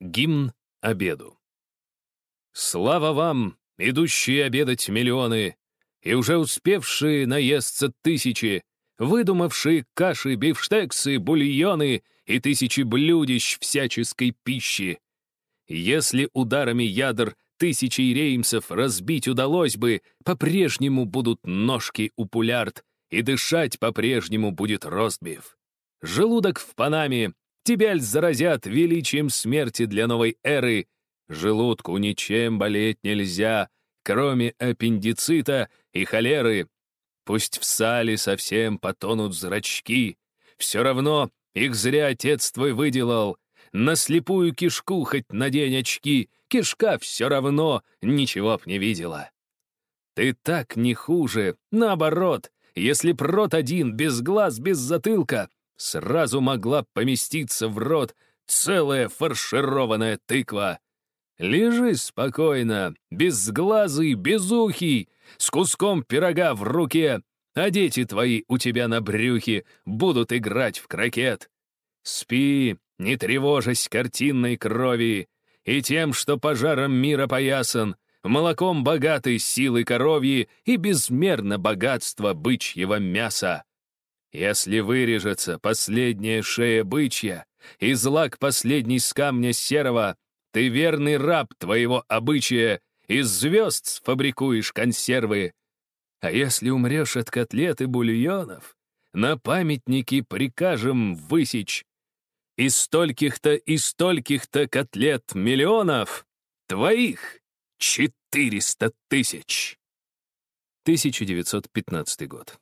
Гимн обеду. Слава вам, идущие обедать миллионы, и уже успевшие наесться тысячи, выдумавшие каши, бифштексы, бульоны и тысячи блюдищ всяческой пищи. Если ударами ядер тысячи реймсов разбить удалось бы, по-прежнему будут ножки у пулярд, и дышать по-прежнему будет ростбиф. Желудок в Панаме, тебя ль заразят величием смерти для новой эры. Желудку ничем болеть нельзя, кроме аппендицита и холеры. Пусть в сале совсем потонут зрачки. Все равно их зря отец твой выделал. На слепую кишку хоть надень очки, кишка все равно ничего б не видела. Ты так не хуже, наоборот, если б рот один, без глаз, без затылка, сразу могла поместиться в рот целая фаршированная тыква. Лежи спокойно, безглазый, безухий, с куском пирога в руке, а дети твои у тебя на брюхе будут играть в крокет. Спи, не тревожась картинной крови, и тем, что пожаром мира поясан, молоком богатый силы коровьи и безмерно богатство бычьего мяса. Если вырежется последняя шея бычья, и злак последний с камня серого, ты верный раб твоего обычая, из звезд сфабрикуешь консервы. А если умрешь от котлет и бульонов, на памятники прикажем высечь. Из стольких-то и стольких-то котлет миллионов твоих четыреста тысяч. 1915 год.